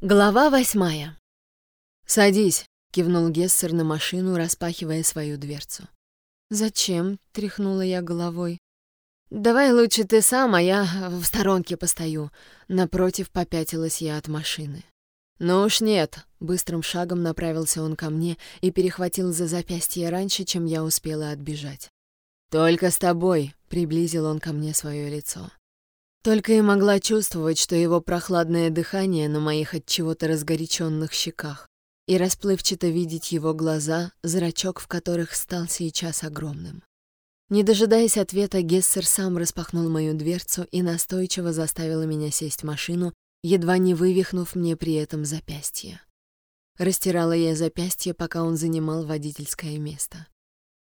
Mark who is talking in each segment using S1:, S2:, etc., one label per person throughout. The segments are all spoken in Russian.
S1: Глава восьмая. «Садись», — кивнул Гессер на машину, распахивая свою дверцу. «Зачем?» — тряхнула я головой. «Давай лучше ты сам, а я в сторонке постою». Напротив попятилась я от машины. «Ну уж нет», — быстрым шагом направился он ко мне и перехватил за запястье раньше, чем я успела отбежать. «Только с тобой», — приблизил он ко мне свое лицо. Только и могла чувствовать, что его прохладное дыхание на моих от чего-то разгоряченных щеках, и расплывчато видеть его глаза, зрачок в которых стал сейчас огромным. Не дожидаясь ответа, Гессер сам распахнул мою дверцу и настойчиво заставил меня сесть в машину, едва не вывихнув мне при этом запястье. Растирала я запястье, пока он занимал водительское место.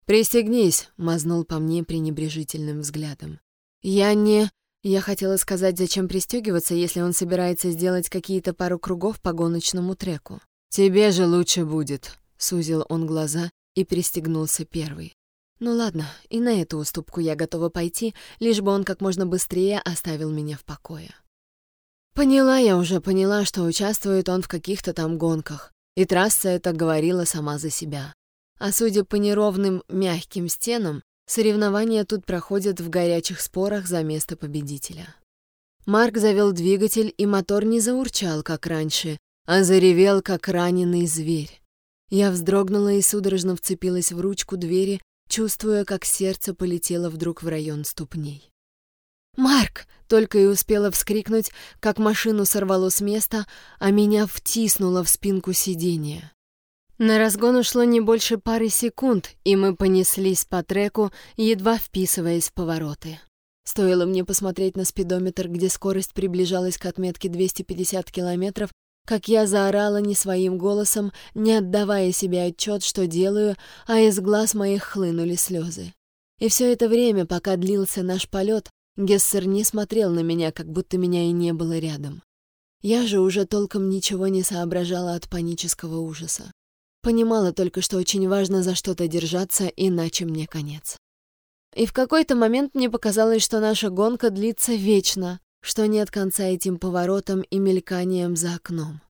S1: «Пристегнись», — мазнул по мне пренебрежительным взглядом. «Я не...» Я хотела сказать, зачем пристегиваться, если он собирается сделать какие-то пару кругов по гоночному треку. «Тебе же лучше будет», — сузил он глаза и пристегнулся первый. Ну ладно, и на эту уступку я готова пойти, лишь бы он как можно быстрее оставил меня в покое. Поняла я уже, поняла, что участвует он в каких-то там гонках, и трасса эта говорила сама за себя. А судя по неровным, мягким стенам, Соревнования тут проходят в горячих спорах за место победителя. Марк завел двигатель, и мотор не заурчал, как раньше, а заревел, как раненый зверь. Я вздрогнула и судорожно вцепилась в ручку двери, чувствуя, как сердце полетело вдруг в район ступней. «Марк!» — только и успела вскрикнуть, как машину сорвало с места, а меня втиснуло в спинку сиденья. На разгон ушло не больше пары секунд, и мы понеслись по треку, едва вписываясь в повороты. Стоило мне посмотреть на спидометр, где скорость приближалась к отметке 250 километров, как я заорала не своим голосом, не отдавая себе отчет, что делаю, а из глаз моих хлынули слезы. И все это время, пока длился наш полет, Гессер не смотрел на меня, как будто меня и не было рядом. Я же уже толком ничего не соображала от панического ужаса. Понимала только, что очень важно за что-то держаться, иначе мне конец. И в какой-то момент мне показалось, что наша гонка длится вечно, что нет конца этим поворотам и мельканием за окном.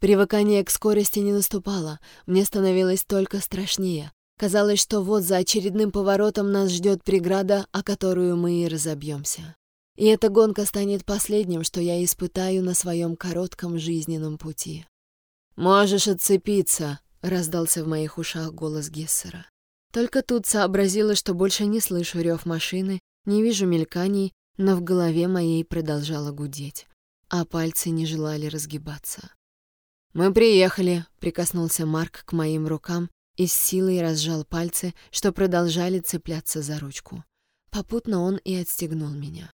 S1: Привыкание к скорости не наступало, мне становилось только страшнее. Казалось, что вот за очередным поворотом нас ждет преграда, о которую мы и разобьемся. И эта гонка станет последним, что я испытаю на своем коротком жизненном пути. «Можешь отцепиться», раздался в моих ушах голос Гессера. Только тут сообразила, что больше не слышу рев машины, не вижу мельканий, но в голове моей продолжало гудеть, а пальцы не желали разгибаться. «Мы приехали», — прикоснулся Марк к моим рукам и с силой разжал пальцы, что продолжали цепляться за ручку. Попутно он и отстегнул меня.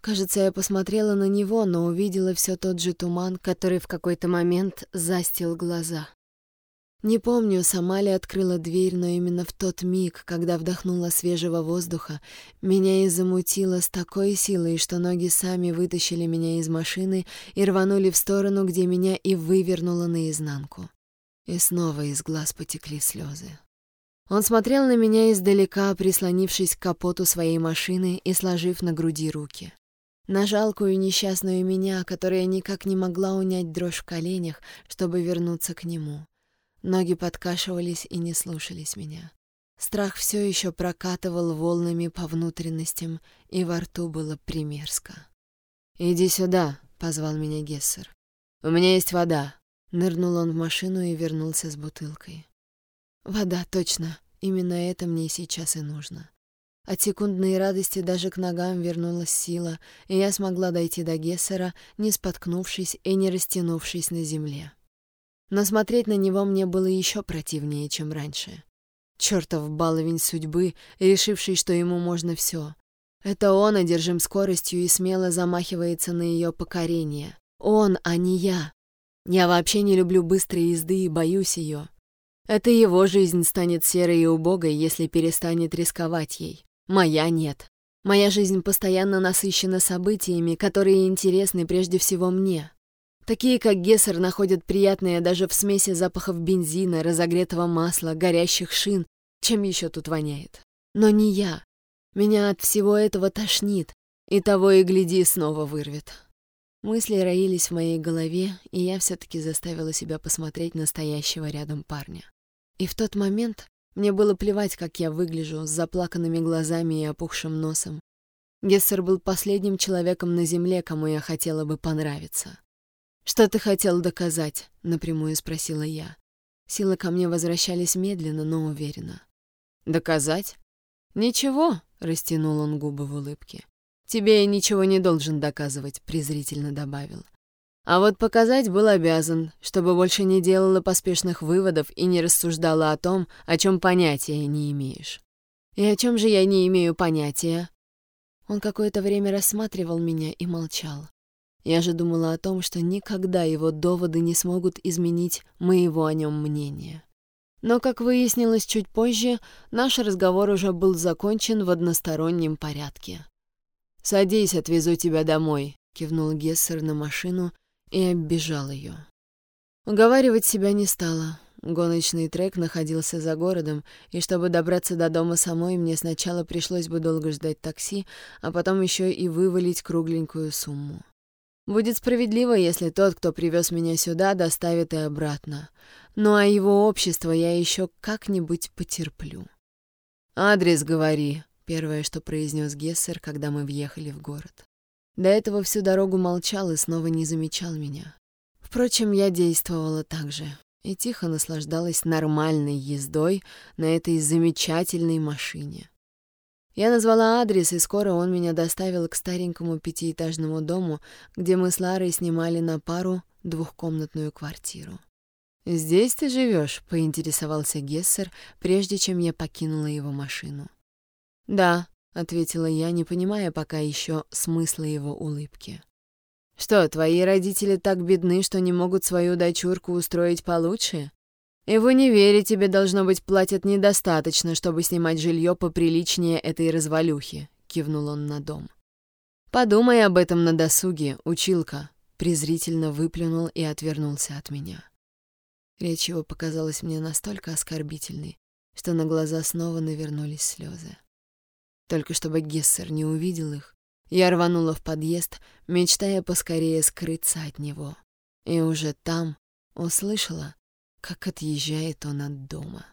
S1: Кажется, я посмотрела на него, но увидела все тот же туман, который в какой-то момент застил глаза. Не помню, сама ли открыла дверь, но именно в тот миг, когда вдохнула свежего воздуха, меня и замутило с такой силой, что ноги сами вытащили меня из машины и рванули в сторону, где меня и вывернуло наизнанку. И снова из глаз потекли слезы. Он смотрел на меня издалека, прислонившись к капоту своей машины и сложив на груди руки. На жалкую несчастную меня, которая никак не могла унять дрожь в коленях, чтобы вернуться к нему. Ноги подкашивались и не слушались меня. Страх все еще прокатывал волнами по внутренностям, и во рту было примерзко. «Иди сюда», — позвал меня Гессер. «У меня есть вода». Нырнул он в машину и вернулся с бутылкой. «Вода, точно. Именно это мне сейчас и нужно». От секундной радости даже к ногам вернулась сила, и я смогла дойти до Гессера, не споткнувшись и не растянувшись на земле. Но смотреть на него мне было еще противнее, чем раньше. Чертов баловень судьбы, решивший, что ему можно все. Это он одержим скоростью и смело замахивается на ее покорение. Он, а не я. Я вообще не люблю быстрой езды и боюсь ее. Это его жизнь станет серой и убогой, если перестанет рисковать ей. Моя нет. Моя жизнь постоянно насыщена событиями, которые интересны прежде всего мне. Такие, как Гессер, находят приятное даже в смеси запахов бензина, разогретого масла, горящих шин, чем еще тут воняет. Но не я. Меня от всего этого тошнит, и того и гляди снова вырвет. Мысли роились в моей голове, и я все таки заставила себя посмотреть на стоящего рядом парня. И в тот момент мне было плевать, как я выгляжу, с заплаканными глазами и опухшим носом. Гессер был последним человеком на земле, кому я хотела бы понравиться. «Что ты хотел доказать?» — напрямую спросила я. Силы ко мне возвращались медленно, но уверенно. «Доказать?» «Ничего», — растянул он губы в улыбке. «Тебе я ничего не должен доказывать», — презрительно добавил. «А вот показать был обязан, чтобы больше не делала поспешных выводов и не рассуждала о том, о чем понятия не имеешь». «И о чем же я не имею понятия?» Он какое-то время рассматривал меня и молчал. Я же думала о том, что никогда его доводы не смогут изменить моего о нем мнения. Но, как выяснилось чуть позже, наш разговор уже был закончен в одностороннем порядке. «Садись, отвезу тебя домой», — кивнул Гессер на машину и оббежал ее. Уговаривать себя не стала. Гоночный трек находился за городом, и чтобы добраться до дома самой, мне сначала пришлось бы долго ждать такси, а потом еще и вывалить кругленькую сумму. Будет справедливо, если тот, кто привез меня сюда, доставит и обратно. Ну а его общество я еще как-нибудь потерплю. «Адрес говори», — первое, что произнес Гессер, когда мы въехали в город. До этого всю дорогу молчал и снова не замечал меня. Впрочем, я действовала так же и тихо наслаждалась нормальной ездой на этой замечательной машине. Я назвала адрес, и скоро он меня доставил к старенькому пятиэтажному дому, где мы с Ларой снимали на пару двухкомнатную квартиру. «Здесь ты живешь? поинтересовался Гессер, прежде чем я покинула его машину. «Да», — ответила я, не понимая пока еще смысла его улыбки. «Что, твои родители так бедны, что не могут свою дочурку устроить получше? И в универе тебе, должно быть, платят недостаточно, чтобы снимать жилье поприличнее этой развалюхи», — кивнул он на дом. «Подумай об этом на досуге, училка», — презрительно выплюнул и отвернулся от меня. Речь его показалась мне настолько оскорбительной, что на глаза снова навернулись слезы. Только чтобы Гессер не увидел их, я рванула в подъезд, мечтая поскорее скрыться от него. И уже там услышала, как отъезжает он от дома.